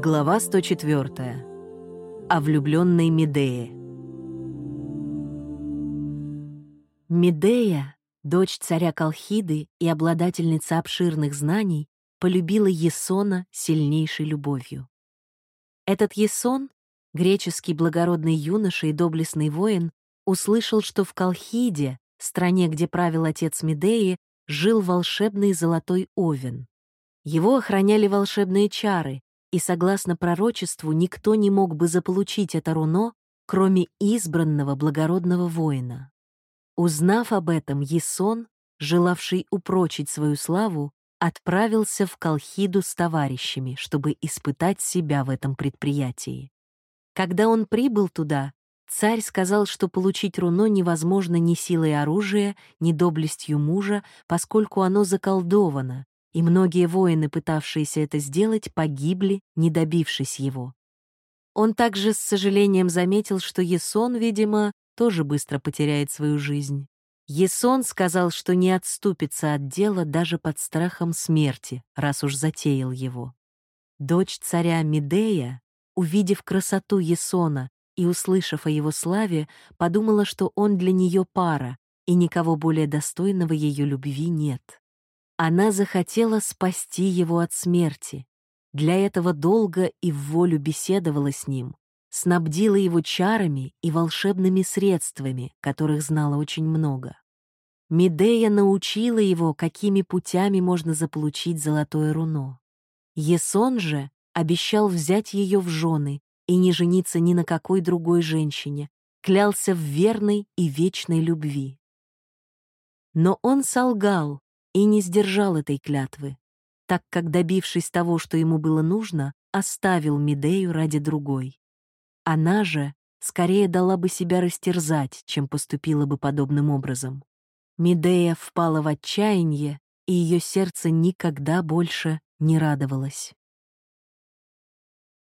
Глава 104. О влюбленной Медее. Медея, дочь царя Колхиды и обладательница обширных знаний, полюбила Есона сильнейшей любовью. Этот Есон, греческий благородный юноша и доблестный воин, услышал, что в Колхиде, стране, где правил отец Медеи, жил волшебный золотой овен. Его охраняли волшебные чары, и, согласно пророчеству, никто не мог бы заполучить это руно, кроме избранного благородного воина. Узнав об этом, Есон, желавший упрочить свою славу, отправился в Колхиду с товарищами, чтобы испытать себя в этом предприятии. Когда он прибыл туда, царь сказал, что получить руно невозможно ни силой оружия, ни доблестью мужа, поскольку оно заколдовано, и многие воины, пытавшиеся это сделать, погибли, не добившись его. Он также с сожалением заметил, что Есон, видимо, тоже быстро потеряет свою жизнь. Есон сказал, что не отступится от дела даже под страхом смерти, раз уж затеял его. Дочь царя Медея, увидев красоту Есона и услышав о его славе, подумала, что он для нее пара, и никого более достойного ее любви нет. Она захотела спасти его от смерти. Для этого долго и в волю беседовала с ним, снабдила его чарами и волшебными средствами, которых знала очень много. Медея научила его, какими путями можно заполучить золотое руно. Есон же обещал взять ее в жены и не жениться ни на какой другой женщине, клялся в верной и вечной любви. Но он солгал, и не сдержал этой клятвы, так как, добившись того, что ему было нужно, оставил Медею ради другой. Она же скорее дала бы себя растерзать, чем поступила бы подобным образом. Медея впала в отчаяние, и ее сердце никогда больше не радовалось.